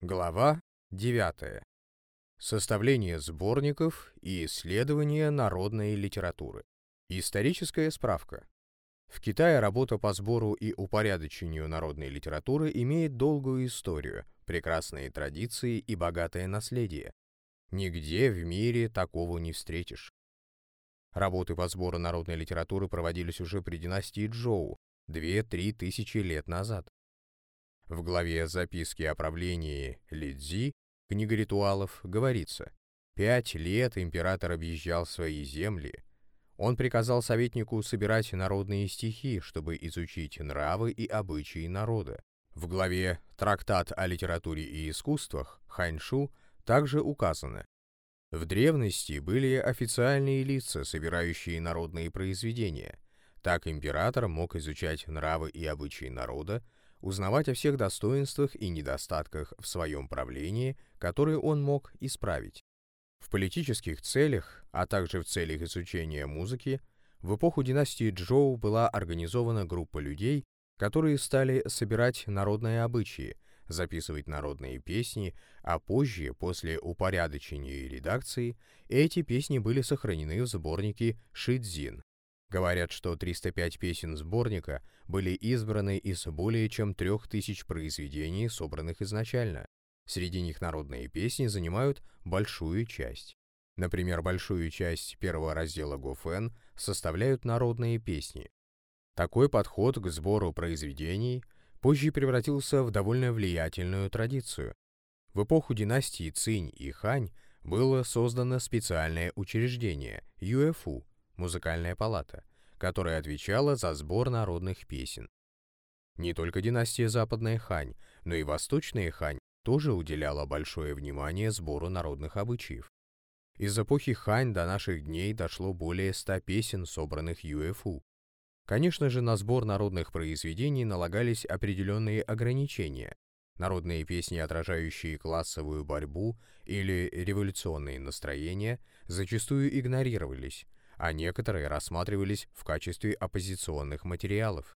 Глава 9. Составление сборников и исследование народной литературы. Историческая справка. В Китае работа по сбору и упорядочению народной литературы имеет долгую историю, прекрасные традиции и богатое наследие. Нигде в мире такого не встретишь. Работы по сбору народной литературы проводились уже при династии Джоу, 2-3 тысячи лет назад. В главе «Записки о правлении Лидзи» книга ритуалов говорится, «Пять лет император объезжал свои земли. Он приказал советнику собирать народные стихи, чтобы изучить нравы и обычаи народа. В главе «Трактат о литературе и искусствах» Ханьшу также указано, в древности были официальные лица, собирающие народные произведения. Так император мог изучать нравы и обычаи народа, узнавать о всех достоинствах и недостатках в своем правлении, которые он мог исправить. В политических целях, а также в целях изучения музыки, в эпоху династии Джоу была организована группа людей, которые стали собирать народные обычаи, записывать народные песни, а позже, после упорядочения и редакции, эти песни были сохранены в сборнике «Шидзин», Говорят, что 305 песен сборника были избраны из более чем 3000 произведений, собранных изначально. Среди них народные песни занимают большую часть. Например, большую часть первого раздела Гофен составляют народные песни. Такой подход к сбору произведений позже превратился в довольно влиятельную традицию. В эпоху династии Цинь и Хань было создано специальное учреждение – ЮЭФУ – музыкальная палата, которая отвечала за сбор народных песен. Не только династия Западная Хань, но и Восточная Хань тоже уделяла большое внимание сбору народных обычаев. Из эпохи Хань до наших дней дошло более ста песен, собранных ЮЭФУ. Конечно же, на сбор народных произведений налагались определенные ограничения. Народные песни, отражающие классовую борьбу или революционные настроения, зачастую игнорировались, а некоторые рассматривались в качестве оппозиционных материалов.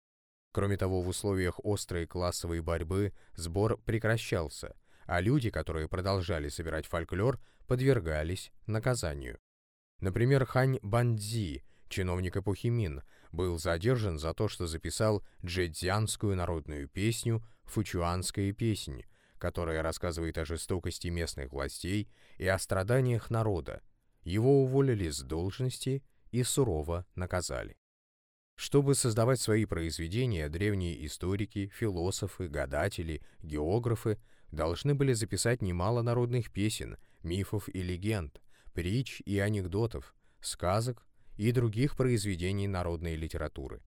Кроме того, в условиях острой классовой борьбы сбор прекращался, а люди, которые продолжали собирать фольклор, подвергались наказанию. Например, Хань Бандзи, чиновник эпохи Мин, был задержан за то, что записал джэцзянскую народную песню «Фучуанская песнь», которая рассказывает о жестокости местных властей и о страданиях народа, его уволили с должности и сурово наказали. Чтобы создавать свои произведения, древние историки, философы, гадатели, географы должны были записать немало народных песен, мифов и легенд, притч и анекдотов, сказок и других произведений народной литературы.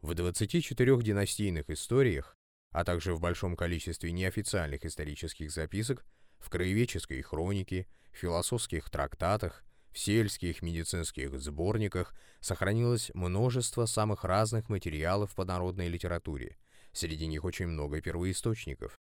В 24 династийных историях, а также в большом количестве неофициальных исторических записок, в краеведческой хронике, философских трактатах, в сельских медицинских сборниках сохранилось множество самых разных материалов по народной литературе. Среди них очень много первоисточников.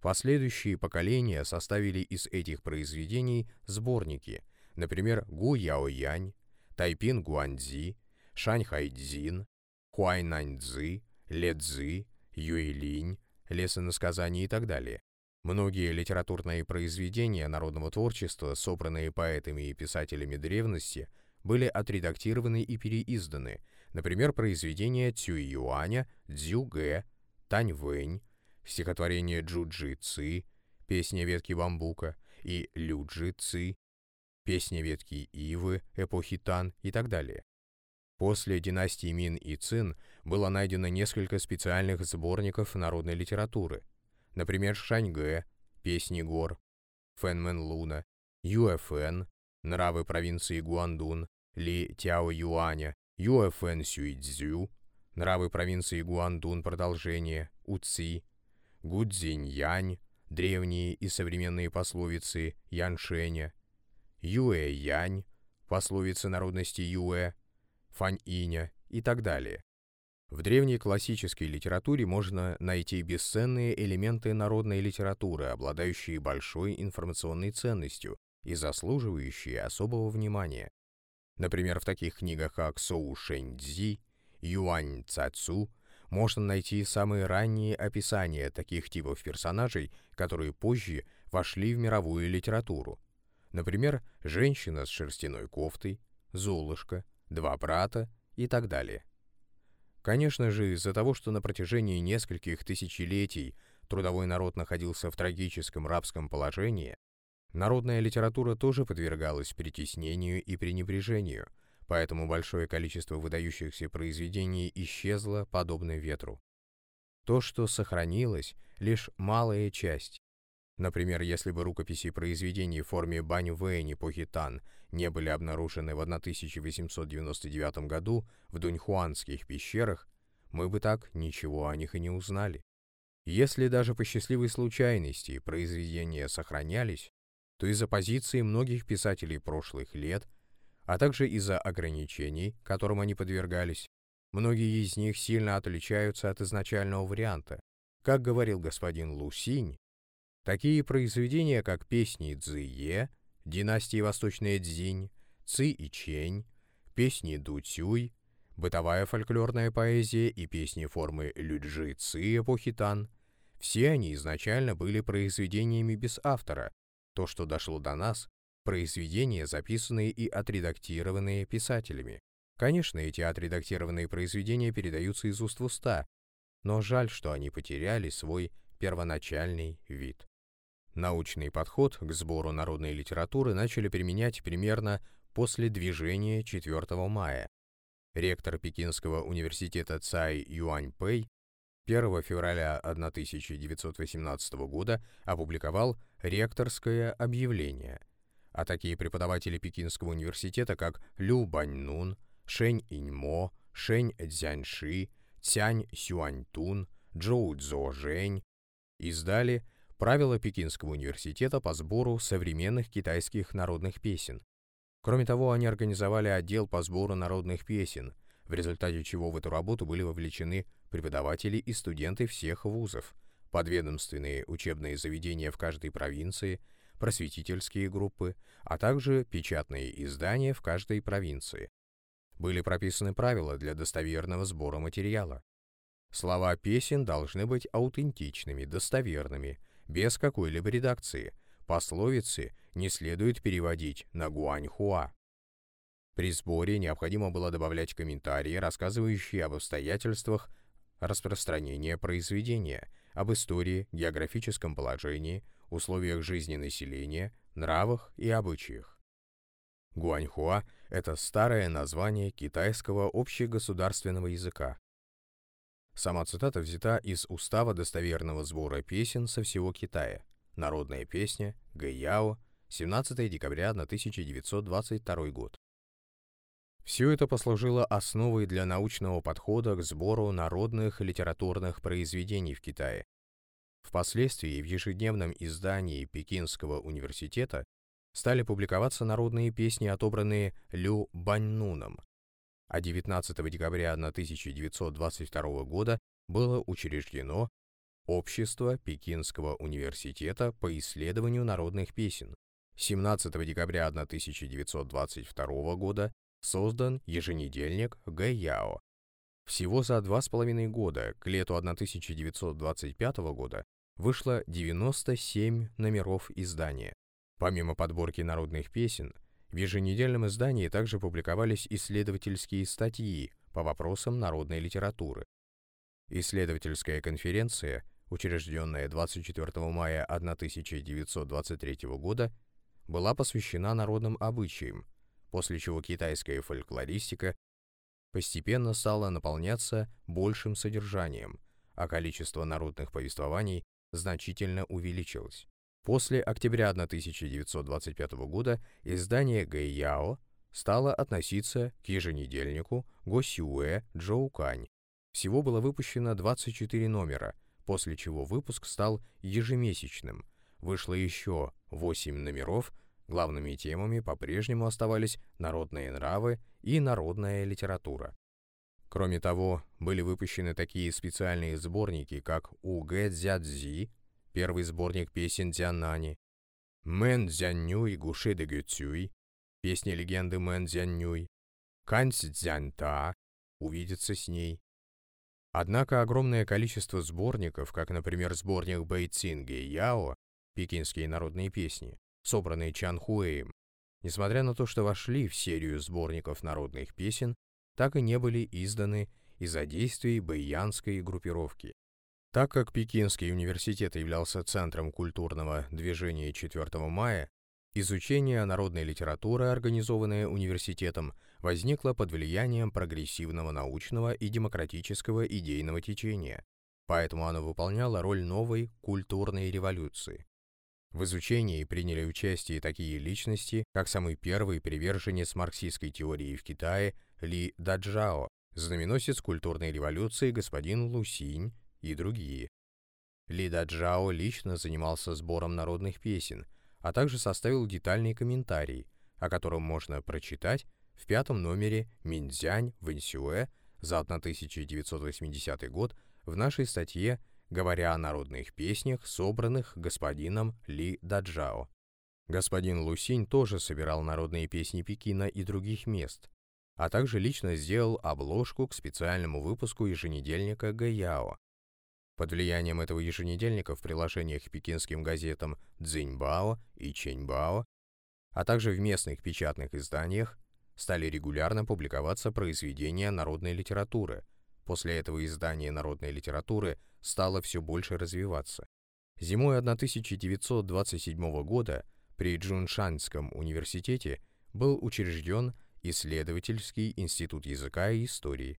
Последующие поколения составили из этих произведений сборники, например, Гу Яо Янь, Тайпин Гуанцзи, Шань Хайцзин, Хуайнань Цзы, Ле Цзы, Юэлинь, Лесонасказания и так далее. Многие литературные произведения народного творчества, собранные поэтами и писателями древности, были отредактированы и переизданы, например, произведения Цюй Юаня, Цзю Гэ, Тань Вэнь, стихотворение Джу-Джи Ци, песня ветки бамбука и Лю-Джи Ци, песня ветки ивы эпохи Тан и так далее. После династии Мин и Цин было найдено несколько специальных сборников народной литературы – Например, Шаньгэ, Песни гор, Фэнмэн Луна, Юэфэн, Нравы провинции Гуандун, Ли Тяо Юаня, Юэфэн Сюйцзю, Нравы провинции Гуандун продолжение, Уци, Гудзинь Янь, древние и современные пословицы Яншэня, Юэ Янь, пословицы народности Юэ, Фань Иня и так далее. В древней классической литературе можно найти бесценные элементы народной литературы, обладающие большой информационной ценностью и заслуживающие особого внимания. Например, в таких книгах, как Соу Шэнь Цзи, Юань Цацу, можно найти самые ранние описания таких типов персонажей, которые позже вошли в мировую литературу. Например, женщина с шерстяной кофтой, Золушка, два брата и так далее. Конечно же, из-за того, что на протяжении нескольких тысячелетий трудовой народ находился в трагическом рабском положении, народная литература тоже подвергалась притеснению и пренебрежению, поэтому большое количество выдающихся произведений исчезло подобно ветру. То, что сохранилось, лишь малая часть. Например, если бы рукописи произведений в форме Бань-Вэнь эпохи Тан не были обнаружены в 1899 году в Дуньхуанских пещерах, мы бы так ничего о них и не узнали. Если даже по счастливой случайности произведения сохранялись, то из-за позиции многих писателей прошлых лет, а также из-за ограничений, которым они подвергались, многие из них сильно отличаются от изначального варианта. Как говорил господин Лусинь, такие произведения, как песни Цзые, династии Восточная Цзинь, Ци и Чень, песни Ду Цюй, бытовая фольклорная поэзия и песни формы Люджи Ци эпохи Тан, все они изначально были произведениями без автора. То, что дошло до нас, произведения, записанные и отредактированные писателями. Конечно, эти отредактированные произведения передаются из уст в уста, но жаль, что они потеряли свой первоначальный вид. Научный подход к сбору народной литературы начали применять примерно после движения 4 мая. Ректор Пекинского университета Цай Юаньпэй 1 февраля 1918 года опубликовал ректорское объявление, а такие преподаватели Пекинского университета, как Лю Баньнун, Шэнь Иньмо, Шэнь Цзяньши, Цянь Сюаньтун, Джоу Цзо Жэнь, издали правила Пекинского университета по сбору современных китайских народных песен. Кроме того, они организовали отдел по сбору народных песен, в результате чего в эту работу были вовлечены преподаватели и студенты всех вузов, подведомственные учебные заведения в каждой провинции, просветительские группы, а также печатные издания в каждой провинции. Были прописаны правила для достоверного сбора материала. Слова песен должны быть аутентичными, достоверными, без какой-либо редакции. Пословицы не следует переводить на гуаньхуа. При сборе необходимо было добавлять комментарии, рассказывающие об обстоятельствах распространения произведения, об истории, географическом положении, условиях жизни населения, нравах и обычаях. Гуаньхуа – это старое название китайского общегосударственного языка, Сама цитата взята из устава достоверного сбора песен со всего Китая. Народная песня, Гэйяо, 17 декабря 1922 год. Все это послужило основой для научного подхода к сбору народных литературных произведений в Китае. Впоследствии в ежедневном издании Пекинского университета стали публиковаться народные песни, отобранные Лю Баньнуном, а 19 декабря 1922 года было учреждено Общество Пекинского университета по исследованию народных песен. 17 декабря 1922 года создан еженедельник Гэйяо. Всего за два с половиной года, к лету 1925 года, вышло 97 номеров издания. Помимо подборки народных песен, в еженедельном издании также публиковались исследовательские статьи по вопросам народной литературы. Исследовательская конференция, учрежденная 24 мая 1923 года, была посвящена народным обычаям, после чего китайская фольклористика постепенно стала наполняться большим содержанием, а количество народных повествований значительно увеличилось. После октября 1925 года издание Гэйяо стало относиться к еженедельнику Госюэ Джоукань. Всего было выпущено 24 номера, после чего выпуск стал ежемесячным. Вышло еще 8 номеров, главными темами по-прежнему оставались народные нравы и народная литература. Кроме того, были выпущены такие специальные сборники, как Угэ Цзядзи первый сборник песен Цзяннани, Мэн Цзяннюй гуши дэ гэцюй, песни легенды Мэн Цзяннюй, Кань Цзянта, увидеться с ней, Однако огромное количество сборников, как, например, сборник Бэйцин Яо, пекинские народные песни, собранные Чан Хуэем, несмотря на то, что вошли в серию сборников народных песен, так и не были изданы из-за действий бэйянской группировки. Так как Пекинский университет являлся центром культурного движения 4 мая, изучение народной литературы, организованное университетом, возникло под влиянием прогрессивного научного и демократического идейного течения, поэтому оно выполняло роль новой культурной революции. В изучении приняли участие такие личности, как самый первый приверженец марксистской теории в Китае Ли Даджао, знаменосец культурной революции господин Лусинь и другие. Ли Даджао лично занимался сбором народных песен, а также составил детальный комментарий, о котором можно прочитать в пятом номере Минзянь Вэньсюэ за 1980 год в нашей статье говоря о народных песнях, собранных господином Ли Даджао. Господин Лусинь тоже собирал народные песни Пекина и других мест, а также лично сделал обложку к специальному выпуску еженедельника Гэяо. Под влиянием этого еженедельника в приложениях к пекинским газетам Цзиньбао и Чэньбао, а также в местных печатных изданиях, стали регулярно публиковаться произведения народной литературы. После этого издания народной литературы – стало все больше развиваться. Зимой 1927 года при Джуншанском университете был учрежден исследовательский институт языка и истории,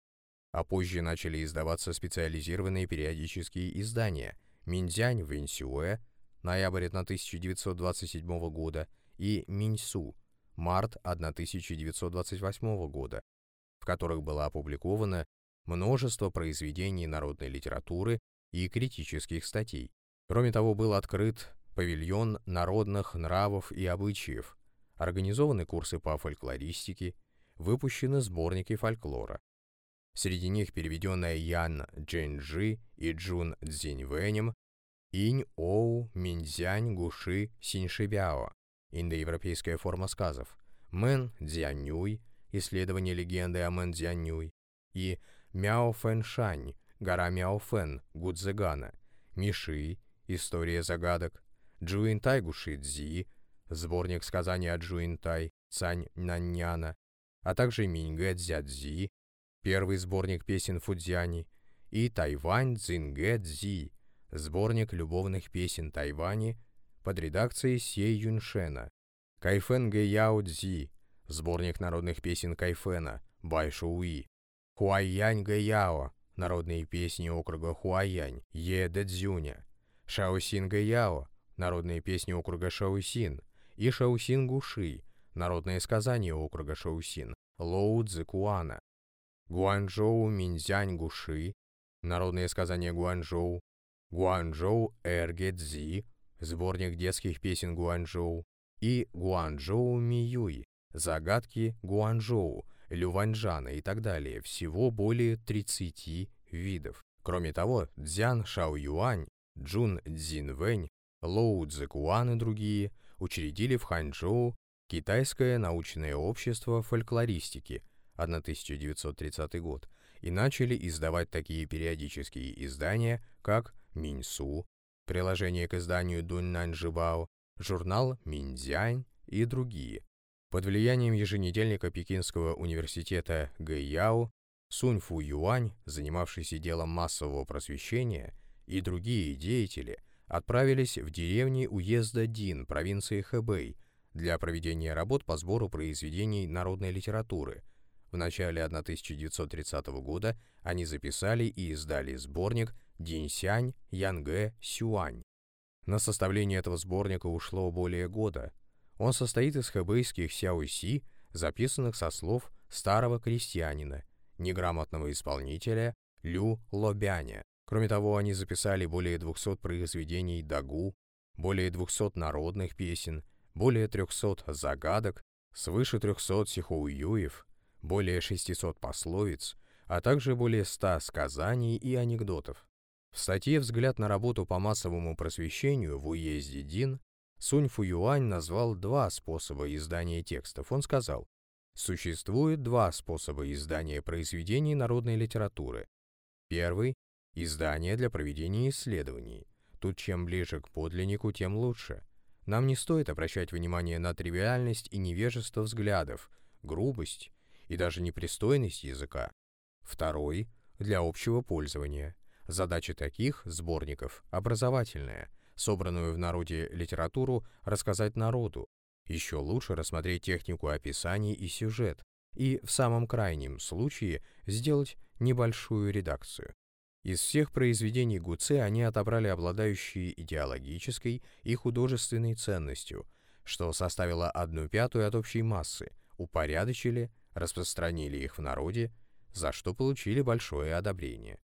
а позже начали издаваться специализированные периодические издания «Минзянь Вэньсюэ» ноябрь 1927 года и «Миньсу» март 1928 года, в которых было опубликовано множество произведений народной литературы и критических статей. Кроме того, был открыт павильон народных нравов и обычаев, организованы курсы по фольклористике, выпущены сборники фольклора. Среди них переведенная Ян Джинджи и Джун Цзиньвэнем Инь Оу Минзянь Гуши Синьшибяо, индоевропейская форма сказов, Мэн Дзянюй, исследование легенды о Мэн Дзянюй, и Мяо Фэншань, гора Мяофэн, Гудзегана, Миши, История загадок, Джуинтай Гушидзи, сборник сказаний о Джуинтай, Цань Наньяна, а также Миньгэ Цзядзи, первый сборник песен Фудзяни, и Тайвань Цзингэ Цзи, сборник любовных песен Тайвани под редакцией Сей Юншена, Кайфен Гэ Яо Цзи, сборник народных песен Кайфена, Бай Шуи, Хуайянь Гэ Яо, народные песни округа Хуаянь, Е Дэцзюня, Шаосин Гэяо, народные песни округа Шаосин, и Шаосин Гуши, народные сказания округа Шаосин, Лоу Цзыкуана, Гуанчжоу Минзянь Гуши, народные сказания Гуанчжоу, Гуанчжоу Эрге сборник детских песен Гуанчжоу, и Гуанчжоу Миюй, загадки Гуанчжоу, люваньжана и так далее, всего более 30 видов. Кроме того, Цзян Шао Юань, Джун Цзинвэнь, Лоу Цзэкуан и другие учредили в Ханчжоу Китайское научное общество фольклористики 1930 год и начали издавать такие периодические издания, как Миньсу, приложение к изданию Дуньнань Жибао, журнал Минзянь и другие. Под влиянием еженедельника Пекинского университета Гэйяо Сунь Фу Юань, занимавшийся делом массового просвещения, и другие деятели отправились в деревни уезда Дин провинции Хэбэй для проведения работ по сбору произведений народной литературы. В начале 1930 года они записали и издали сборник «Динсянь Янгэ Сюань». На составление этого сборника ушло более года, он состоит из хэбэйских сяоси, записанных со слов старого крестьянина, неграмотного исполнителя Лю Лобяня. Кроме того, они записали более 200 произведений дагу, более 200 народных песен, более 300 загадок, свыше 300 сихоуюев, более 600 пословиц, а также более 100 сказаний и анекдотов. В статье «Взгляд на работу по массовому просвещению в уезде Дин» Сунь Фуюань назвал два способа издания текстов. Он сказал, существует два способа издания произведений народной литературы. Первый – издание для проведения исследований. Тут чем ближе к подлиннику, тем лучше. Нам не стоит обращать внимание на тривиальность и невежество взглядов, грубость и даже непристойность языка. Второй – для общего пользования. Задача таких сборников – образовательная, собранную в народе литературу рассказать народу, еще лучше рассмотреть технику описаний и сюжет, и в самом крайнем случае сделать небольшую редакцию. Из всех произведений Гуце они отобрали обладающие идеологической и художественной ценностью, что составило одну пятую от общей массы, упорядочили, распространили их в народе, за что получили большое одобрение.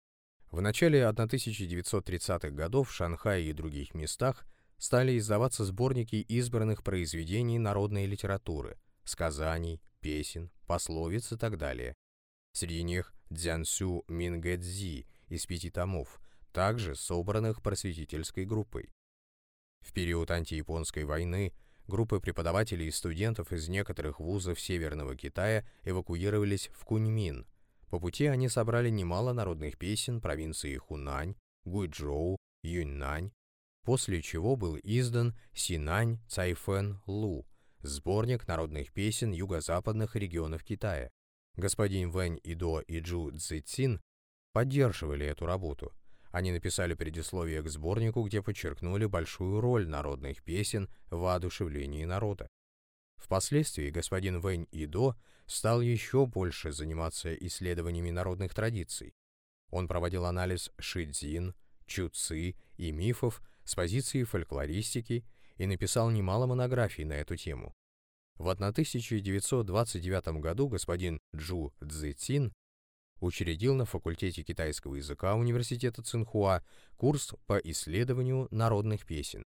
В начале 1930-х годов в Шанхае и других местах стали издаваться сборники избранных произведений народной литературы, сказаний, песен, пословиц и так далее. Среди них Дзянсю Мингэцзи из пяти томов, также собранных просветительской группой. В период антияпонской войны группы преподавателей и студентов из некоторых вузов Северного Китая эвакуировались в Куньмин. По пути они собрали немало народных песен провинции Хунань, Гуйчжоу, Юньнань, после чего был издан Синань Цайфэн Лу, сборник народных песен юго-западных регионов Китая. Господин Вэнь Идо и Джу Цзэцин поддерживали эту работу. Они написали предисловие к сборнику, где подчеркнули большую роль народных песен в воодушевлении народа. Впоследствии господин Вэнь Идо стал еще больше заниматься исследованиями народных традиций. Он проводил анализ шидзин, чуци и мифов с позиции фольклористики и написал немало монографий на эту тему. В 1929 году господин Джу Цзэцин учредил на факультете китайского языка Университета Цинхуа курс по исследованию народных песен.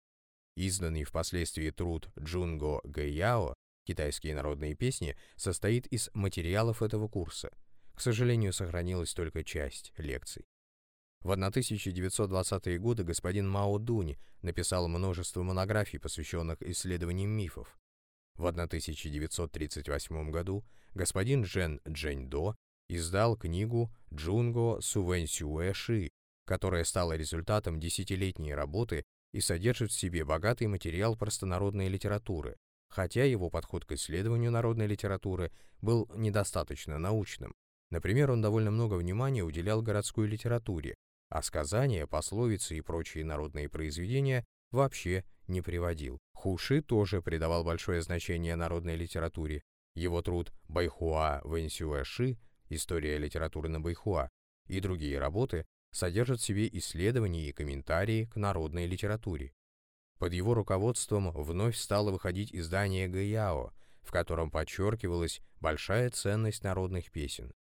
Изданный впоследствии труд Джунго Гэяо «Китайские народные песни» состоит из материалов этого курса. К сожалению, сохранилась только часть лекций. В 1920-е годы господин Мао Дунь написал множество монографий, посвященных исследованиям мифов. В 1938 году господин Джен Джэньдо издал книгу «Джунго Сувэньсюэ Ши», которая стала результатом десятилетней работы и содержит в себе богатый материал простонародной литературы, хотя его подход к исследованию народной литературы был недостаточно научным. Например, он довольно много внимания уделял городской литературе, а сказания, пословицы и прочие народные произведения вообще не приводил. Хуши тоже придавал большое значение народной литературе. Его труд «Байхуа Вэньсюэши. История литературы на Байхуа» и другие работы содержат в себе исследования и комментарии к народной литературе. Под его руководством вновь стало выходить издание Гаяо, в котором подчеркивалась большая ценность народных песен.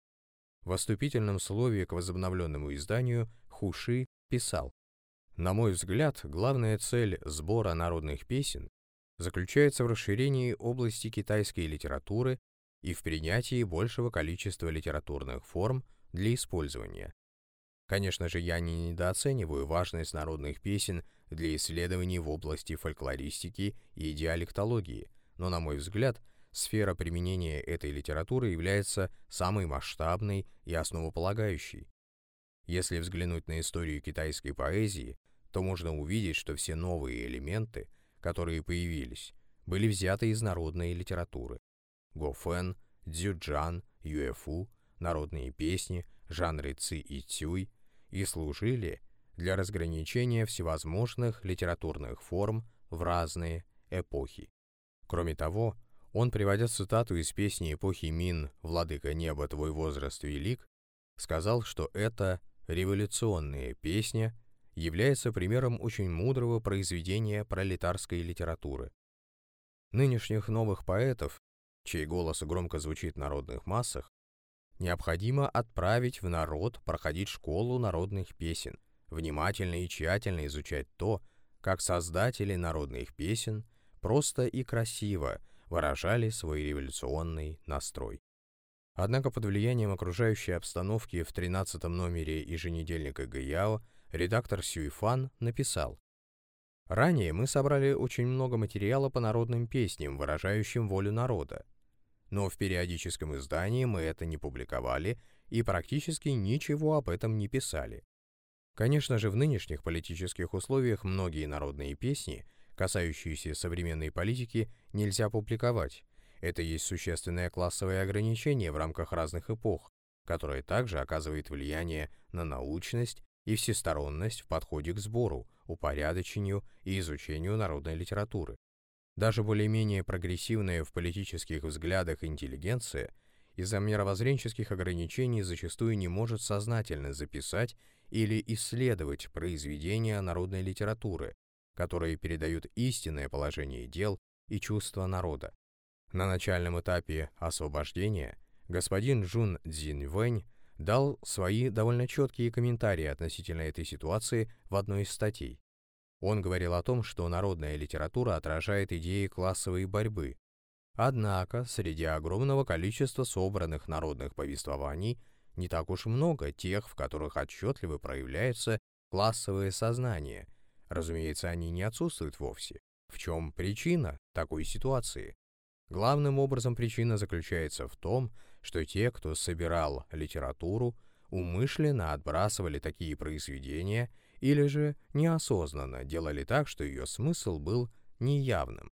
В вступительном слове к возобновленному изданию Хуши писал на мой взгляд, главная цель сбора народных песен заключается в расширении области китайской литературы и в принятии большего количества литературных форм для использования. Конечно же, я не недооцениваю важность народных песен для исследований в области фольклористики и диалектологии, но, на мой взгляд, сфера применения этой литературы является самой масштабной и основополагающей. Если взглянуть на историю китайской поэзии, то можно увидеть, что все новые элементы, которые появились, были взяты из народной литературы. Гофен, дзюджан, юэфу, народные песни, жанры ци и цюй и служили для разграничения всевозможных литературных форм в разные эпохи. Кроме того, он, приводя цитату из песни эпохи Мин «Владыка неба, твой возраст велик», сказал, что это революционная песня является примером очень мудрого произведения пролетарской литературы. Нынешних новых поэтов, чей голос громко звучит в народных массах, необходимо отправить в народ проходить школу народных песен, внимательно и тщательно изучать то, как создатели народных песен просто и красиво выражали свой революционный настрой. Однако под влиянием окружающей обстановки в 13 номере еженедельника Гаяо редактор Сюйфан написал «Ранее мы собрали очень много материала по народным песням, выражающим волю народа. Но в периодическом издании мы это не публиковали и практически ничего об этом не писали. Конечно же, в нынешних политических условиях многие народные песни, касающиеся современной политики, нельзя публиковать. Это есть существенное классовое ограничение в рамках разных эпох, которое также оказывает влияние на научность и всесторонность в подходе к сбору, упорядочению и изучению народной литературы. Даже более-менее прогрессивная в политических взглядах интеллигенция из-за мировоззренческих ограничений зачастую не может сознательно записать или исследовать произведения народной литературы, которые передают истинное положение дел и чувства народа. На начальном этапе освобождения господин Джун Цзиньвэнь дал свои довольно четкие комментарии относительно этой ситуации в одной из статей. Он говорил о том, что народная литература отражает идеи классовой борьбы. Однако, среди огромного количества собранных народных повествований, не так уж много тех, в которых отчетливо проявляется классовое сознание. Разумеется, они не отсутствуют вовсе. В чем причина такой ситуации? Главным образом причина заключается в том, что те, кто собирал литературу, умышленно отбрасывали такие произведения или же неосознанно делали так, что ее смысл был неявным.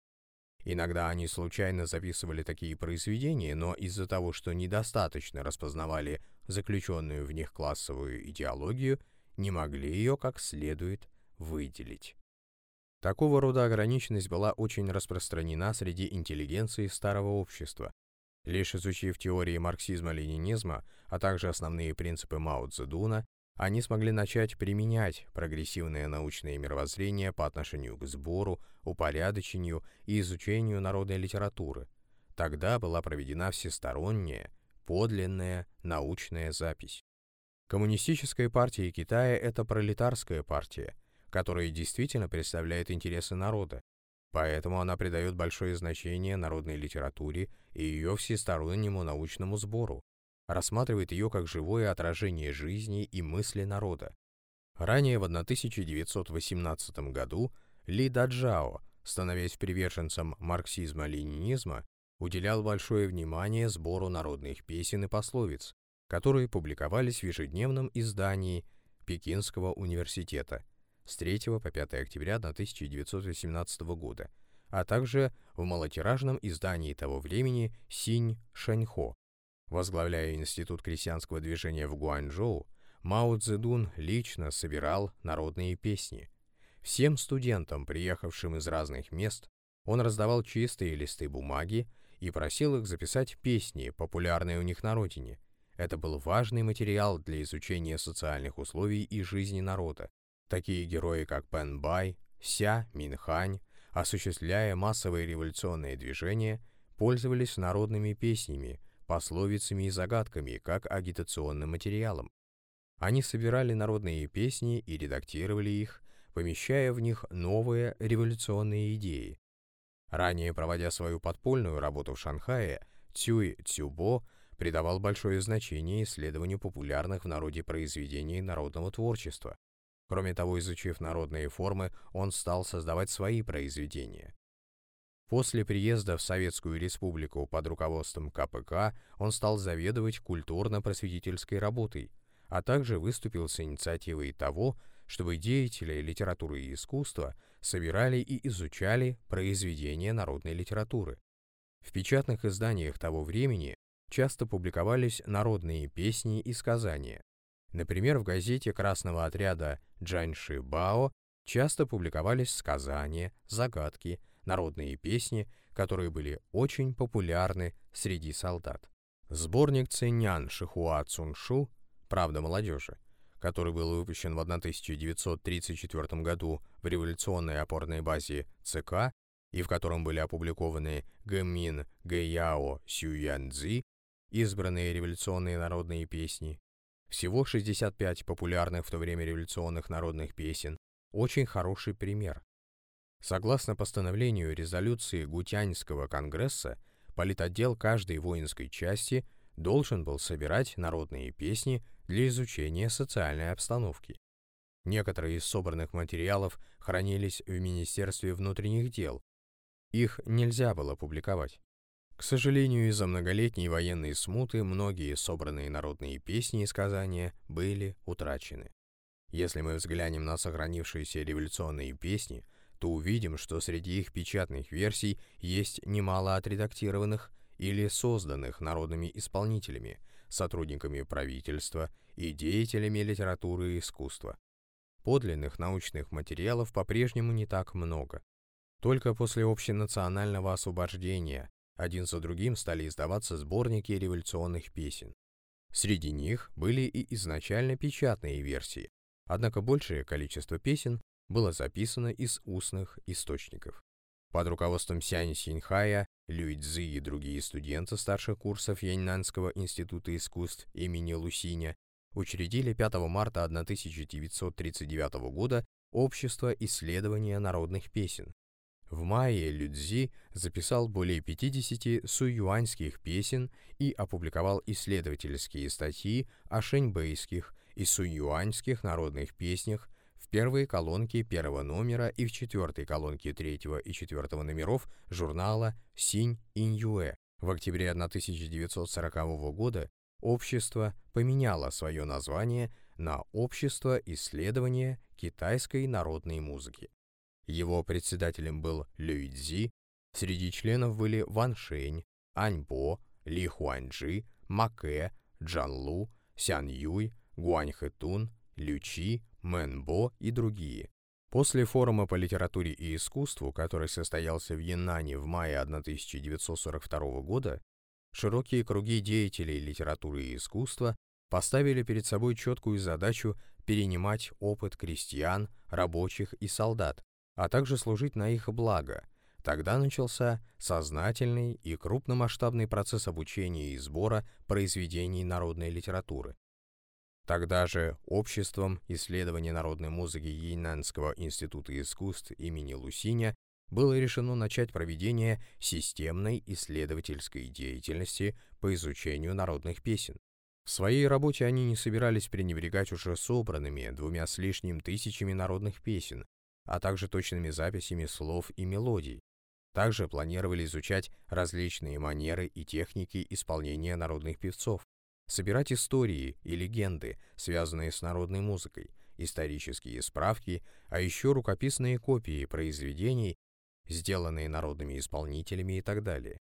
Иногда они случайно записывали такие произведения, но из-за того, что недостаточно распознавали заключенную в них классовую идеологию, не могли ее как следует выделить. Такого рода ограниченность была очень распространена среди интеллигенции старого общества. Лишь изучив теории марксизма-ленинизма, а также основные принципы Мао Цзэдуна, они смогли начать применять прогрессивное научное мировоззрение по отношению к сбору, упорядочению и изучению народной литературы. Тогда была проведена всесторонняя, подлинная научная запись. Коммунистическая партия Китая – это пролетарская партия, которая действительно представляет интересы народа. Поэтому она придает большое значение народной литературе и ее всестороннему научному сбору, рассматривает ее как живое отражение жизни и мысли народа. Ранее в 1918 году Ли Даджао, становясь приверженцем марксизма-ленинизма, уделял большое внимание сбору народных песен и пословиц, которые публиковались в ежедневном издании Пекинского университета – с 3 по 5 октября 1918 года, а также в малотиражном издании того времени «Синь Шаньхо». Возглавляя Институт крестьянского движения в Гуанчжоу, Мао Цзэдун лично собирал народные песни. Всем студентам, приехавшим из разных мест, он раздавал чистые листы бумаги и просил их записать песни, популярные у них на родине. Это был важный материал для изучения социальных условий и жизни народа, Такие герои, как Пен Бай, Ся Минхань, осуществляя массовые революционные движения, пользовались народными песнями, пословицами и загадками как агитационным материалом. Они собирали народные песни и редактировали их, помещая в них новые революционные идеи. Ранее проводя свою подпольную работу в Шанхае, Цюй Цюбо придавал большое значение исследованию популярных в народе произведений народного творчества, Кроме того, изучив народные формы, он стал создавать свои произведения. После приезда в Советскую Республику под руководством КПК он стал заведовать культурно-просветительской работой, а также выступил с инициативой того, чтобы деятели литературы и искусства собирали и изучали произведения народной литературы. В печатных изданиях того времени часто публиковались народные песни и сказания, Например, в газете красного отряда Джаньши Бао часто публиковались сказания, загадки, народные песни, которые были очень популярны среди солдат. Сборник Циньян Шихуа Цуншу «Правда молодежи», который был выпущен в 1934 году в революционной опорной базе ЦК и в котором были опубликованы Гэмин Гэяо Сюянцзи, избранные революционные народные песни, всего 65 популярных в то время революционных народных песен. Очень хороший пример. Согласно постановлению резолюции Гутяньского конгресса, политотдел каждой воинской части должен был собирать народные песни для изучения социальной обстановки. Некоторые из собранных материалов хранились в Министерстве внутренних дел. Их нельзя было публиковать. К сожалению, из-за многолетней военной смуты многие собранные народные песни и сказания были утрачены. Если мы взглянем на сохранившиеся революционные песни, то увидим, что среди их печатных версий есть немало отредактированных или созданных народными исполнителями, сотрудниками правительства и деятелями литературы и искусства. Подлинных научных материалов по-прежнему не так много. Только после общенационального освобождения один за другим стали издаваться сборники революционных песен. Среди них были и изначально печатные версии, однако большее количество песен было записано из устных источников. Под руководством Сянь Синьхая, Люй Цзи и другие студенты старших курсов Яньнанского института искусств имени Лусиня учредили 5 марта 1939 года Общество исследования народных песен, в мае Людзи записал более 50 суюаньских песен и опубликовал исследовательские статьи о шэньбэйских и суюаньских народных песнях первой колонке первого номера и в четвертой колонке третьего и четвертого номеров журнала «Синь Иньюэ». В октябре 1940 года общество поменяло свое название на «Общество исследования китайской народной музыки». Его председателем был Лю Цзи, среди членов были Ван Шэнь, Ань Бо, Ли Хуаньжи, Макэ, Джан Лу, Сян Юй, Гуань Хэтун, Лю Чи, Мэн Бо и другие. После форума по литературе и искусству, который состоялся в Яннане в мае 1942 года, широкие круги деятелей литературы и искусства поставили перед собой четкую задачу перенимать опыт крестьян, рабочих и солдат, а также служить на их благо. Тогда начался сознательный и крупномасштабный процесс обучения и сбора произведений народной литературы. Тогда же Обществом исследования народной музыки Ейнанского института искусств имени Лусиня было решено начать проведение системной исследовательской деятельности по изучению народных песен. В своей работе они не собирались пренебрегать уже собранными двумя с лишним тысячами народных песен, а также точными записями слов и мелодий. Также планировали изучать различные манеры и техники исполнения народных певцов, собирать истории и легенды, связанные с народной музыкой, исторические справки, а еще рукописные копии произведений, сделанные народными исполнителями и так далее.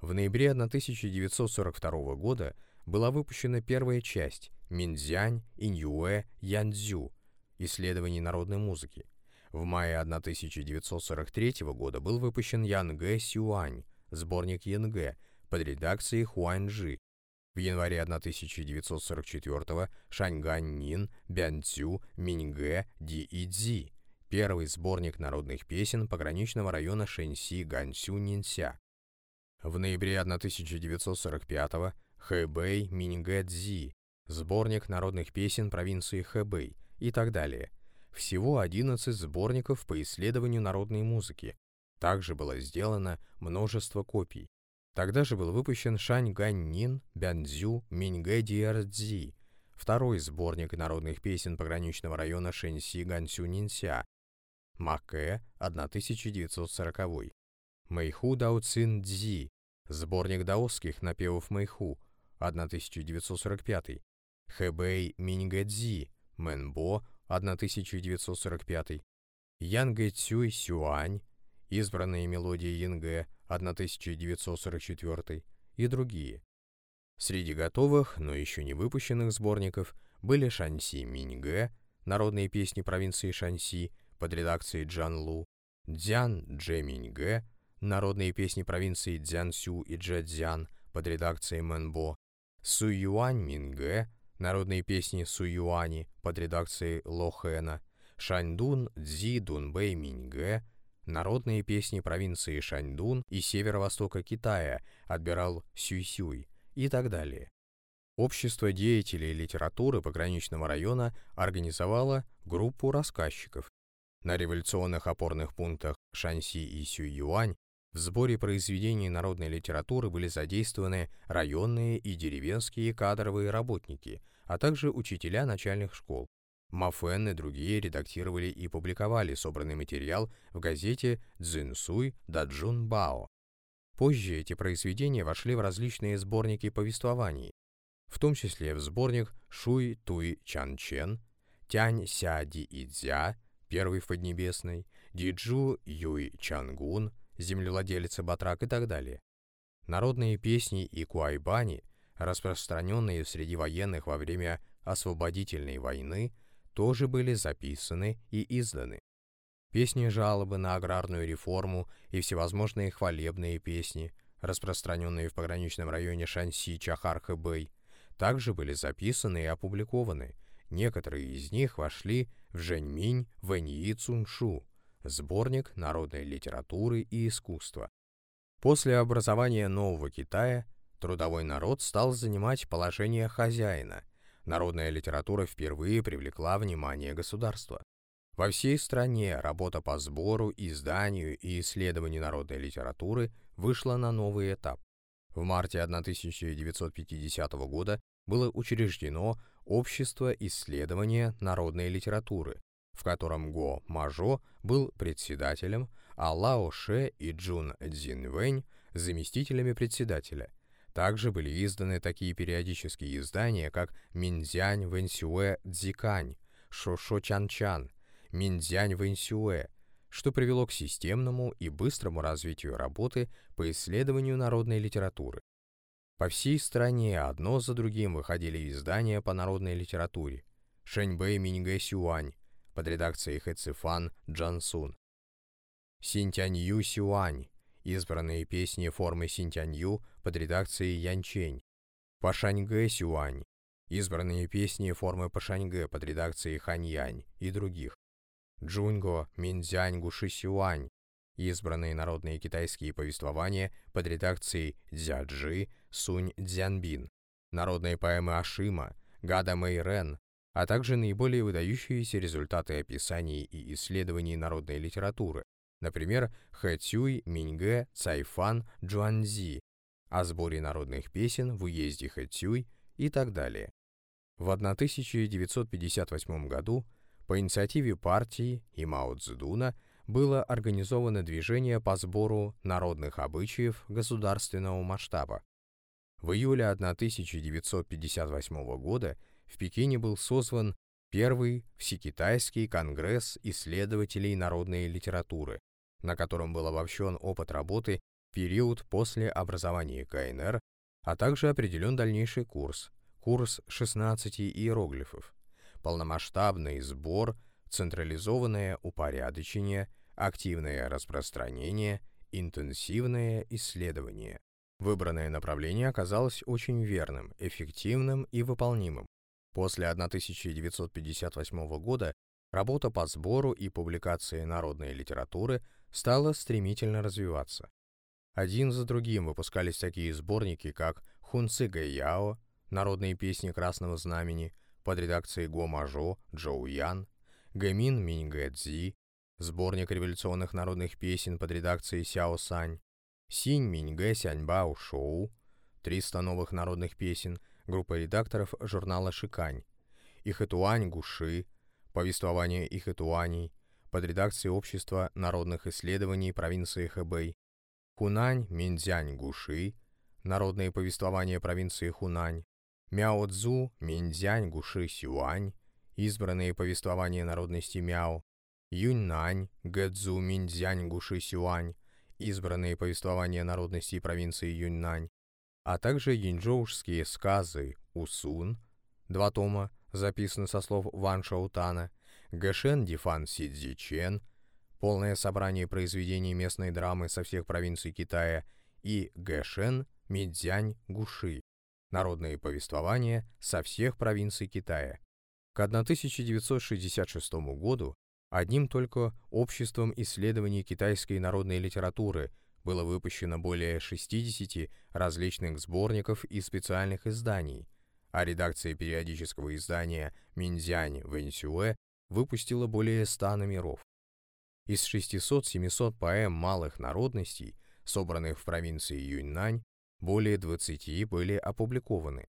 В ноябре 1942 года была выпущена первая часть «Минзянь Иньюэ Янцзю» исследований народной музыки, в мае 1943 года был выпущен Янгэ Сюань, сборник Янгэ, под редакцией Хуаньжи. В январе 1944 Шаньгань Нин, Бянцю, Миньгэ, Ди Идзи, первый сборник народных песен пограничного района Шэньси Ганцю Нинся. В ноябре 1945 Хэбэй Миньгэ Цзи, сборник народных песен провинции Хэбэй и так далее – всего 11 сборников по исследованию народной музыки. Также было сделано множество копий. Тогда же был выпущен Шань Гань Нин Бянцзю Мингэ Диэрцзи, второй сборник народных песен пограничного района Шэньси Ганцю Нинся, Макэ, 1940. Мэйху Дао Цин Цзи, сборник даосских напевов Мэйху, 1945. Хэбэй Мингэ Цзи, Мэнбо, 1945, Янгэ Цюй Сюань, избранные мелодии Янгэ, 1944 и другие. Среди готовых, но еще не выпущенных сборников были Шанси Миньгэ, народные песни провинции Шанси под редакцией Джан Лу, Дзян Джэ народные песни провинции Дзянсю и Джэцзян под редакцией Мэнбо, Суюань Мингэ, Народные песни Суюани под редакцией Ло Хэна, Шаньдун Цзи Дунбэй Миньгэ, народные песни провинции Шаньдун и северо-востока Китая отбирал Сюй-Сюй и так далее. Общество деятелей литературы пограничного района организовало группу рассказчиков. На революционных опорных пунктах Шанси и Сюй-Юань в сборе произведений народной литературы были задействованы районные и деревенские кадровые работники, а также учителя начальных школ. Мафен и другие редактировали и публиковали собранный материал в газете «Цзинсуй Даджун Бао». Позже эти произведения вошли в различные сборники повествований, в том числе в сборник «Шуй Туй Чан Чен», «Тянь Ся Ди Идзя», первый в Поднебесной, «Диджу Юй Чангун», землевладелец Батрак и так далее. Народные песни и куайбани, распространенные среди военных во время освободительной войны, тоже были записаны и изданы. Песни жалобы на аграрную реформу и всевозможные хвалебные песни, распространенные в пограничном районе Шанси, Чахар-Хэбэй, также были записаны и опубликованы. Некоторые из них вошли в Жэньминь Вэньи Цуншу, сборник народной литературы и искусства. После образования Нового Китая трудовой народ стал занимать положение хозяина. Народная литература впервые привлекла внимание государства. Во всей стране работа по сбору, изданию и исследованию народной литературы вышла на новый этап. В марте 1950 года было учреждено Общество исследования народной литературы, в котором Го Мажо был председателем, а Лао Ше и Джун Цзинвэнь – заместителями председателя. Также были изданы такие периодические издания, как Минзянь Вэньсюэ Цзикань, Шошо Чан Чан, Минзянь Вэньсюэ, что привело к системному и быстрому развитию работы по исследованию народной литературы. По всей стране одно за другим выходили издания по народной литературе. Шэньбэй Миньгэ Сюань под редакцией Хэ Цифан Джансун. Синтянью Сюань избранные песни формы Синтянью под редакцией Янчень. Пашаньгэ Сюань избранные песни формы Пашаньгэ под редакцией Ханьянь и других. Джунго, Минзянь, Гушисюань, избранные народные китайские повествования под редакцией Дзяджи, Сунь Дзянбин, народные поэмы Ашима, Гада Мэйрен, а также наиболее выдающиеся результаты описаний и исследований народной литературы, например, Хэ Цюй, Миньгэ, Цайфан, Джуанзи, о сборе народных песен в уезде Хэ Цюй и так далее. В 1958 году по инициативе партии и Мао Цзэдуна было организовано движение по сбору народных обычаев государственного масштаба. В июле 1958 года в Пекине был созван первый Всекитайский конгресс исследователей народной литературы, на котором был обобщен опыт работы в период после образования КНР, а также определен дальнейший курс, курс 16 иероглифов, полномасштабный сбор, централизованное упорядочение, активное распространение, интенсивное исследование. Выбранное направление оказалось очень верным, эффективным и выполнимым. После 1958 года работа по сбору и публикации народной литературы стала стремительно развиваться. Один за другим выпускались такие сборники, как «Хунцы Гэйяо», «Народные песни Красного Знамени», под редакцией Го Мажо, Джоу Ян, Гэмин Миньгэ Цзи, сборник революционных народных песен под редакцией Сяо Сань, Синь Миньгэ Сяньбао Шоу, 300 новых народных песен, группа редакторов журнала «Шикань», Ихэтуань Гуши, повествование Ихэтуаней, под редакцией Общества народных исследований провинции Хэбэй, Хунань Минзянь Гуши, народные повествования провинции Хунань, Мяо Цзу, Минзянь, Гуши, Сюань, избранные повествования народности Мяо, Юньнань, Гэдзу, Минзянь, Гуши, Сюань, избранные повествования народности провинции Юньнань, а также янчжоушские сказы Усун, два тома, записаны со слов Ван Шаутана, Гэшен Дифан Сидзичен, полное собрание произведений местной драмы со всех провинций Китая, и Гэшен Мидзянь Гуши, народные повествования со всех провинций Китая. К 1966 году одним только Обществом исследований китайской народной литературы было выпущено более 60 различных сборников и специальных изданий, а редакция периодического издания «Минзянь Вэньсюэ» выпустила более 100 номеров. Из 600-700 поэм малых народностей, собранных в провинции Юньнань, более 20 были опубликованы.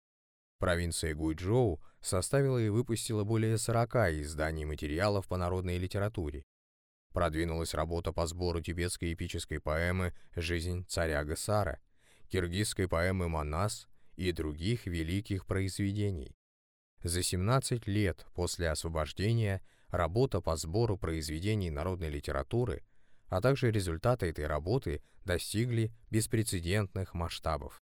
Провинция Гуйчжоу составила и выпустила более 40 изданий материалов по народной литературе. Продвинулась работа по сбору тибетской эпической поэмы «Жизнь царя Гасара», киргизской поэмы «Манас» и других великих произведений. За 17 лет после освобождения работа по сбору произведений народной литературы, а также результаты этой работы достигли беспрецедентных масштабов.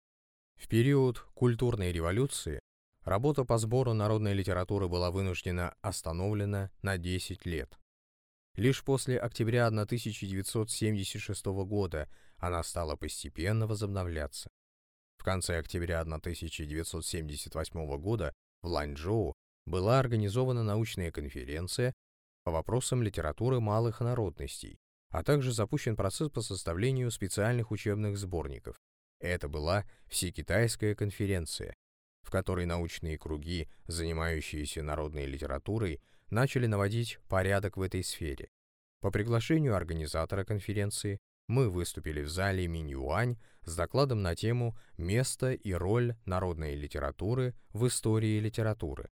В период культурной революции работа по сбору народной литературы была вынуждена остановлена на 10 лет. Лишь после октября 1976 года она стала постепенно возобновляться. Конце октября 1978 года в Ланчжоу была организована научная конференция по вопросам литературы малых народностей, а также запущен процесс по составлению специальных учебных сборников. Это была Всекитайская конференция, в которой научные круги, занимающиеся народной литературой, начали наводить порядок в этой сфере. По приглашению организатора конференции мы выступили в зале Миньюань с докладом на тему «Место и роль народной литературы в истории литературы».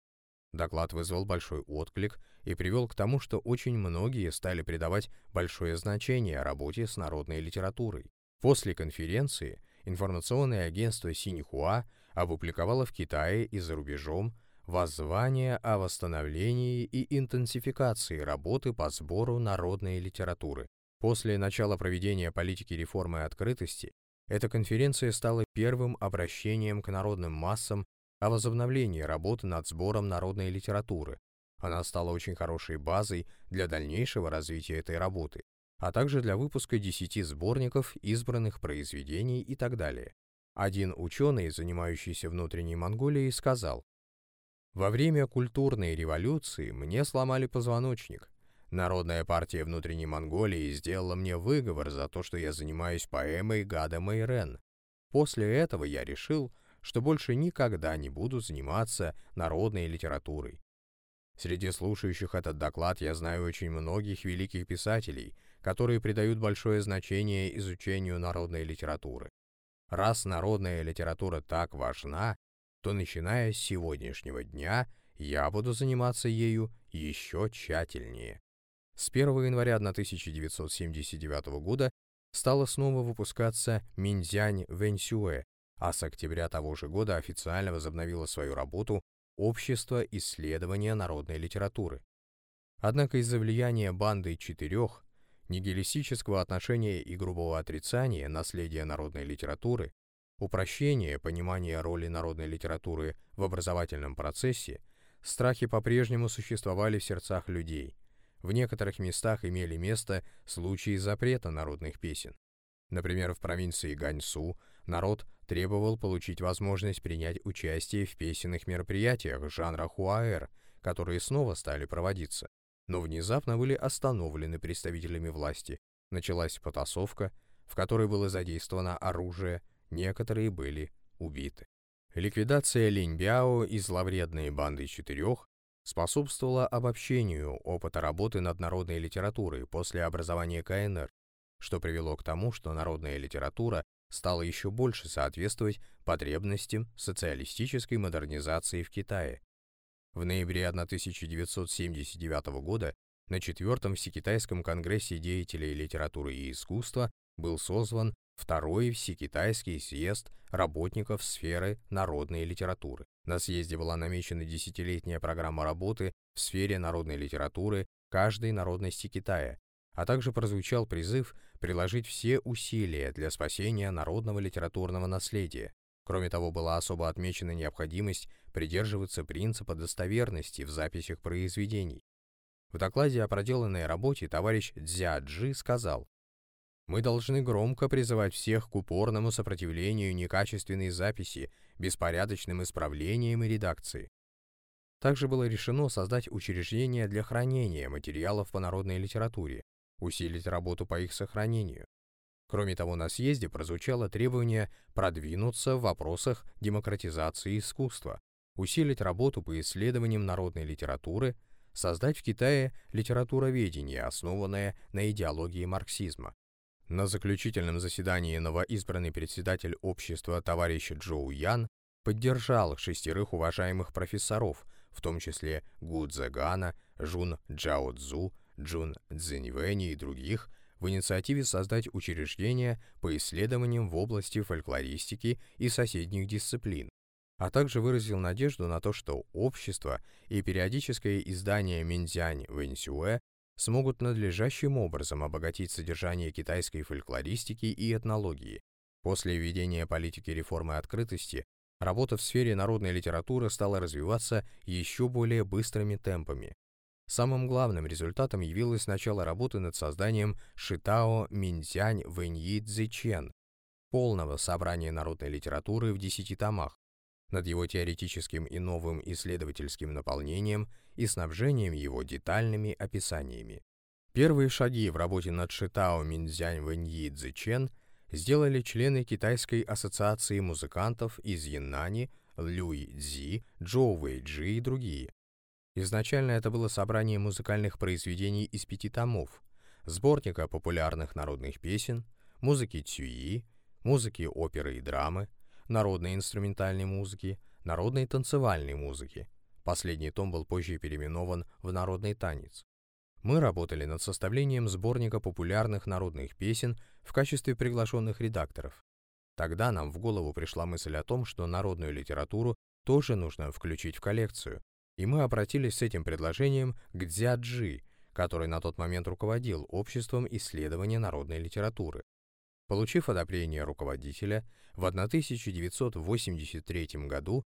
Доклад вызвал большой отклик и привел к тому, что очень многие стали придавать большое значение работе с народной литературой. После конференции информационное агентство Синьхуа опубликовало в Китае и за рубежом воззвание о восстановлении и интенсификации работы по сбору народной литературы. После начала проведения политики реформы и открытости эта конференция стала первым обращением к народным массам о возобновлении работы над сбором народной литературы. Она стала очень хорошей базой для дальнейшего развития этой работы, а также для выпуска десяти сборников избранных произведений и так далее. Один ученый, занимающийся внутренней Монголией, сказал, «Во время культурной революции мне сломали позвоночник. Народная партия внутренней Монголии сделала мне выговор за то, что я занимаюсь поэмой Гада Мэйрен. После этого я решил, что больше никогда не буду заниматься народной литературой. Среди слушающих этот доклад я знаю очень многих великих писателей, которые придают большое значение изучению народной литературы. Раз народная литература так важна, то начиная с сегодняшнего дня я буду заниматься ею еще тщательнее. С 1 января 1979 года стала снова выпускаться Минзянь Вэньсюэ, а с октября того же года официально возобновила свою работу Общество исследования народной литературы. Однако из-за влияния банды четырех, нигилистического отношения и грубого отрицания наследия народной литературы, упрощения понимания роли народной литературы в образовательном процессе, страхи по-прежнему существовали в сердцах людей – в некоторых местах имели место случаи запрета народных песен. Например, в провинции Ганьсу народ требовал получить возможность принять участие в песенных мероприятиях жанра хуаэр, которые снова стали проводиться, но внезапно были остановлены представителями власти. Началась потасовка, в которой было задействовано оружие, некоторые были убиты. Ликвидация Линьбяо и зловредные банды четырех способствовала обобщению опыта работы над народной литературой после образования КНР, что привело к тому, что народная литература стала еще больше соответствовать потребностям социалистической модернизации в Китае. В ноябре 1979 года на Четвертом Всекитайском конгрессе деятелей литературы и искусства был созван Второй Всекитайский съезд работников сферы народной литературы. На съезде была намечена десятилетняя программа работы в сфере народной литературы каждой народности Китая, а также прозвучал призыв приложить все усилия для спасения народного литературного наследия. Кроме того, была особо отмечена необходимость придерживаться принципа достоверности в записях произведений. В докладе о проделанной работе товарищ Дзяджи сказал, мы должны громко призывать всех к упорному сопротивлению некачественной записи, беспорядочным исправлениям и редакции. Также было решено создать учреждения для хранения материалов по народной литературе, усилить работу по их сохранению. Кроме того, на съезде прозвучало требование продвинуться в вопросах демократизации искусства, усилить работу по исследованиям народной литературы, создать в Китае литературоведение, основанное на идеологии марксизма, на заключительном заседании новоизбранный председатель общества товарищ Джоу Ян поддержал шестерых уважаемых профессоров, в том числе Гу Цзэгана, Жун Джао Цзу, Джун Цзиньвэни и других в инициативе создать учреждения по исследованиям в области фольклористики и соседних дисциплин, а также выразил надежду на то, что общество и периодическое издание Минзянь Вэньсюэ смогут надлежащим образом обогатить содержание китайской фольклористики и этнологии. После введения политики реформы открытости работа в сфере народной литературы стала развиваться еще более быстрыми темпами. Самым главным результатом явилось начало работы над созданием Шитао Минзянь Вэньи Цзичен, полного собрания народной литературы в десяти томах, над его теоретическим и новым исследовательским наполнением и снабжением его детальными описаниями. Первые шаги в работе над Шитао Минзянь Вэньи Цзичен сделали члены Китайской ассоциации музыкантов из Яннани, Люй Цзи, Джоу Вэйджи и другие. Изначально это было собрание музыкальных произведений из пяти томов, сборника популярных народных песен, музыки цюи, музыки оперы и драмы, народной инструментальной музыки, народной танцевальной музыки. Последний том был позже переименован в «Народный танец». Мы работали над составлением сборника популярных народных песен в качестве приглашенных редакторов. Тогда нам в голову пришла мысль о том, что народную литературу тоже нужно включить в коллекцию, и мы обратились с этим предложением к Дзяджи, который на тот момент руководил Обществом исследования народной литературы. Получив одобрение руководителя, в 1983 году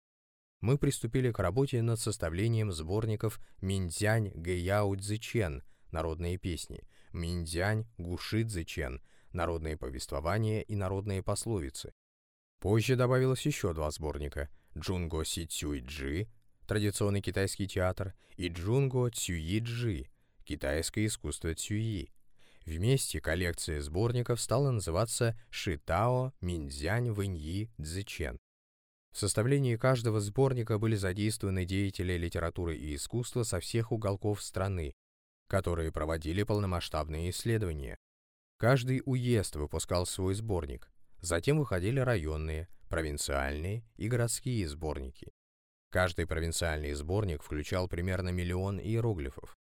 мы приступили к работе над составлением сборников Миндзянь Гэяо Цзичен «Народные песни», Миндзянь Гуши Цзичен «Народные повествования и народные пословицы». Позже добавилось еще два сборника «Джунго Си Цюй Джи» традиционный китайский театр, и Джунго Цюи-Джи, китайское искусство Цюи. Вместе коллекция сборников стала называться Шитао Минзянь Вэньи Цзичен. В составлении каждого сборника были задействованы деятели литературы и искусства со всех уголков страны, которые проводили полномасштабные исследования. Каждый уезд выпускал свой сборник, затем выходили районные, провинциальные и городские сборники. Каждый провинциальный сборник включал примерно миллион иероглифов.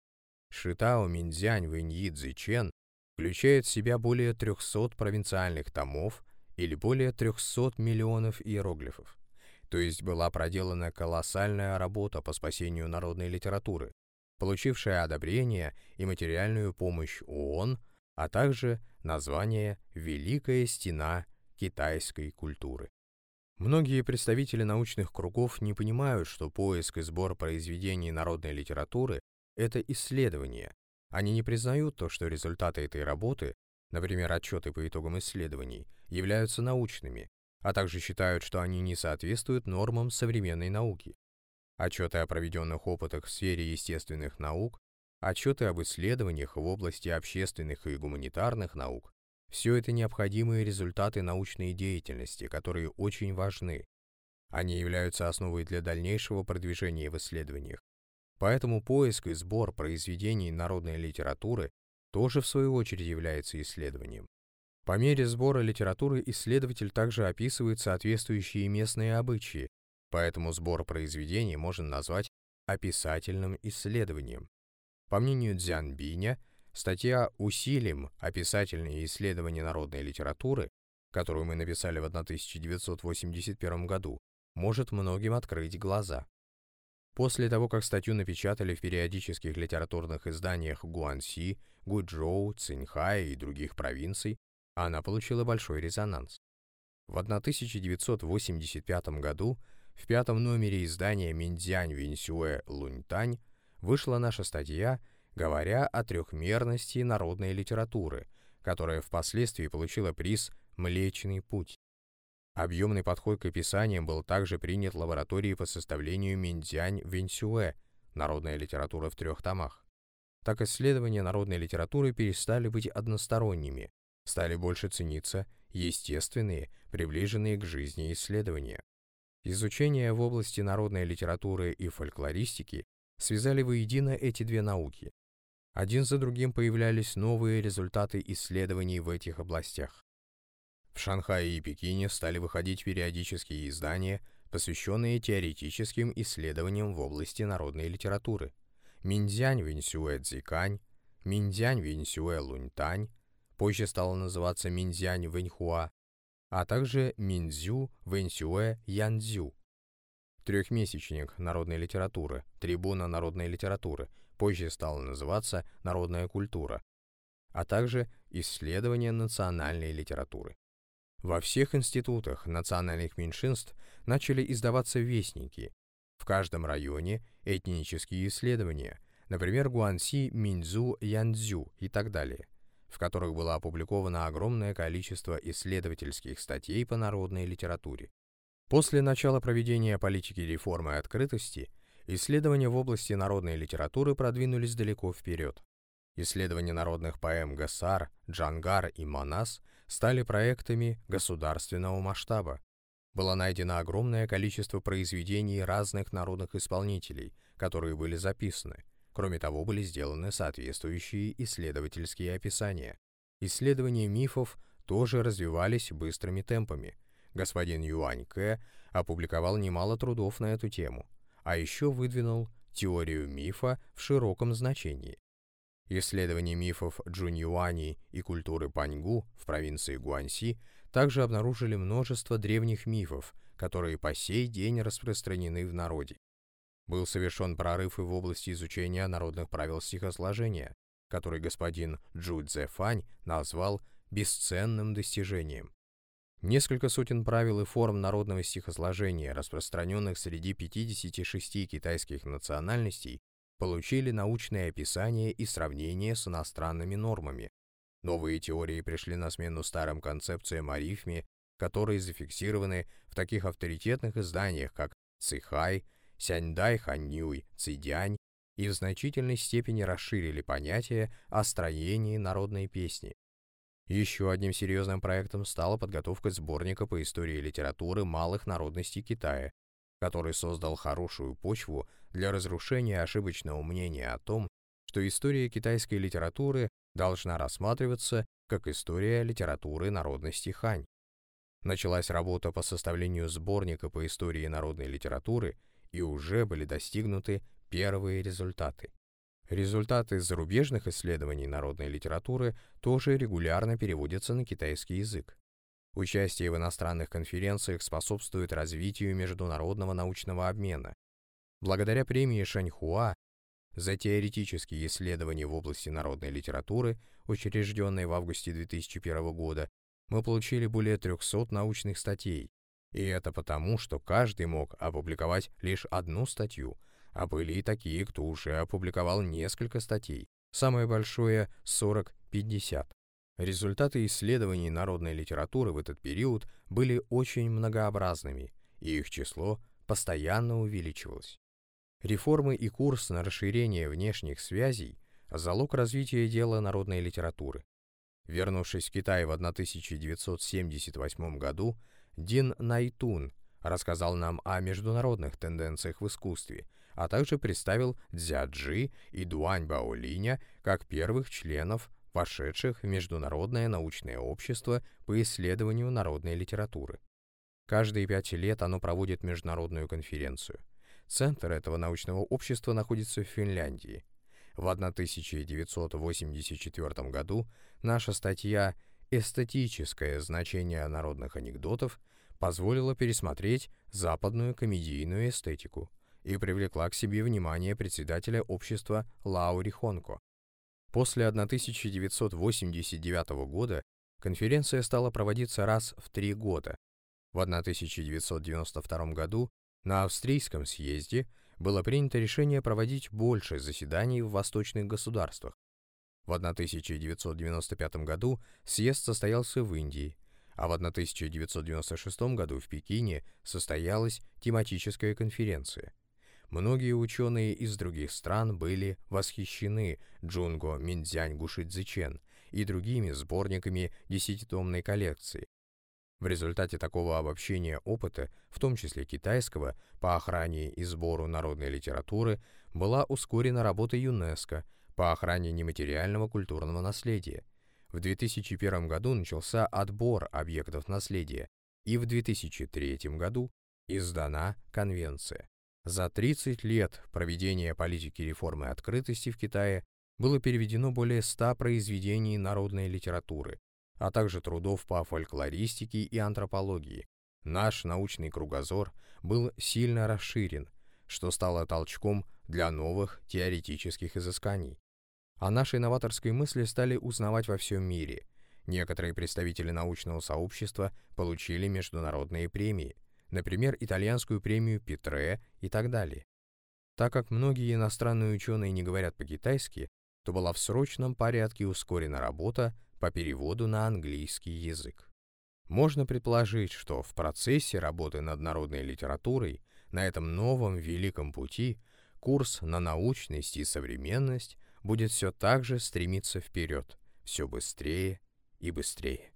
Шитао Минзянь Вэньи Цзичен включает в себя более 300 провинциальных томов или более 300 миллионов иероглифов. То есть была проделана колоссальная работа по спасению народной литературы, получившая одобрение и материальную помощь ООН, а также название «Великая стена китайской культуры». Многие представители научных кругов не понимают, что поиск и сбор произведений народной литературы – это исследование. Они не признают то, что результаты этой работы, например, отчеты по итогам исследований, являются научными, а также считают, что они не соответствуют нормам современной науки. Отчеты о проведенных опытах в сфере естественных наук, отчеты об исследованиях в области общественных и гуманитарных наук все это необходимые результаты научной деятельности, которые очень важны. Они являются основой для дальнейшего продвижения в исследованиях. Поэтому поиск и сбор произведений народной литературы тоже в свою очередь является исследованием. По мере сбора литературы исследователь также описывает соответствующие местные обычаи, поэтому сбор произведений можно назвать описательным исследованием. По мнению Дзянбиня, Статья «Усилим. Описательные исследования народной литературы», которую мы написали в 1981 году, может многим открыть глаза. После того, как статью напечатали в периодических литературных изданиях Гуанси, Гуйчжоу, Цинхая и других провинций, она получила большой резонанс. В 1985 году в пятом номере издания Миндзянь Винсюэ Луньтань вышла наша статья говоря о трехмерности народной литературы, которая впоследствии получила приз «Млечный путь». Объемный подход к описаниям был также принят лабораторией по составлению Миндзянь-Винсюэ «Народная литература в трех томах». Так исследования народной литературы перестали быть односторонними, стали больше цениться естественные, приближенные к жизни исследования. Изучение в области народной литературы и фольклористики связали воедино эти две науки, один за другим появлялись новые результаты исследований в этих областях. В Шанхае и Пекине стали выходить периодические издания, посвященные теоретическим исследованиям в области народной литературы. Минзянь Винсюэ Цзикань, Миндзянь Винсюэ Луньтань, позже стало называться Миндзянь Вэньхуа, а также Миндзю Вэньсюэ Янцзю. Трехмесячник народной литературы, трибуна народной литературы, позже стало называться Народная культура, а также исследование национальной литературы. Во всех институтах национальных меньшинств начали издаваться вестники. В каждом районе этнические исследования, например, Гуанси, Минзу, Янцзю и так далее, в которых было опубликовано огромное количество исследовательских статей по народной литературе. После начала проведения политики реформы и открытости исследования в области народной литературы продвинулись далеко вперед. Исследования народных поэм Гасар, Джангар и Манас – стали проектами государственного масштаба. Было найдено огромное количество произведений разных народных исполнителей, которые были записаны. Кроме того, были сделаны соответствующие исследовательские описания. Исследования мифов тоже развивались быстрыми темпами. Господин Юань Кэ опубликовал немало трудов на эту тему, а еще выдвинул теорию мифа в широком значении. Исследования мифов Джуньюани и культуры Паньгу в провинции Гуанси также обнаружили множество древних мифов, которые по сей день распространены в народе. Был совершен прорыв и в области изучения народных правил стихосложения, который господин Джу Цзэфань назвал бесценным достижением. Несколько сотен правил и форм народного стихосложения, распространенных среди 56 китайских национальностей, получили научное описание и сравнение с иностранными нормами. Новые теории пришли на смену старым концепциям о рифме, которые зафиксированы в таких авторитетных изданиях, как Цихай, Сяньдай Ханьюй, Цидянь, и в значительной степени расширили понятие о строении народной песни. Еще одним серьезным проектом стала подготовка сборника по истории литературы малых народностей Китая, который создал хорошую почву для разрушения ошибочного мнения о том, что история китайской литературы должна рассматриваться как история литературы народности Хань. Началась работа по составлению сборника по истории народной литературы, и уже были достигнуты первые результаты. Результаты зарубежных исследований народной литературы тоже регулярно переводятся на китайский язык. Участие в иностранных конференциях способствует развитию международного научного обмена. Благодаря премии Шаньхуа за теоретические исследования в области народной литературы, учрежденной в августе 2001 года, мы получили более 300 научных статей. И это потому, что каждый мог опубликовать лишь одну статью, а были и такие, кто уже опубликовал несколько статей. Самое большое — 40-50. Результаты исследований народной литературы в этот период были очень многообразными, и их число постоянно увеличивалось. Реформы и курс на расширение внешних связей – залог развития дела народной литературы. Вернувшись в Китай в 1978 году, Дин Найтун рассказал нам о международных тенденциях в искусстве, а также представил Дзяджи и Дуань Баолиня как первых членов вошедших в Международное научное общество по исследованию народной литературы. Каждые пять лет оно проводит международную конференцию. Центр этого научного общества находится в Финляндии. В 1984 году наша статья «Эстетическое значение народных анекдотов» позволила пересмотреть западную комедийную эстетику и привлекла к себе внимание председателя общества Лаури Хонко. После 1989 года конференция стала проводиться раз в три года. В 1992 году на австрийском съезде было принято решение проводить больше заседаний в восточных государствах. В 1995 году съезд состоялся в Индии, а в 1996 году в Пекине состоялась тематическая конференция – Многие ученые из других стран были восхищены Джунго Миндзянь Гушидзичен и другими сборниками десятитомной коллекции. В результате такого обобщения опыта, в том числе китайского, по охране и сбору народной литературы, была ускорена работа ЮНЕСКО по охране нематериального культурного наследия. В 2001 году начался отбор объектов наследия, и в 2003 году издана конвенция. За 30 лет проведения политики реформы открытости в Китае было переведено более ста произведений народной литературы, а также трудов по фольклористике и антропологии. Наш научный кругозор был сильно расширен, что стало толчком для новых теоретических изысканий. О нашей новаторской мысли стали узнавать во всем мире. Некоторые представители научного сообщества получили международные премии, например, итальянскую премию Петре и так далее. Так как многие иностранные ученые не говорят по-китайски, то была в срочном порядке ускорена работа по переводу на английский язык. Можно предположить, что в процессе работы над народной литературой на этом новом великом пути курс на научность и современность будет все так же стремиться вперед, все быстрее и быстрее.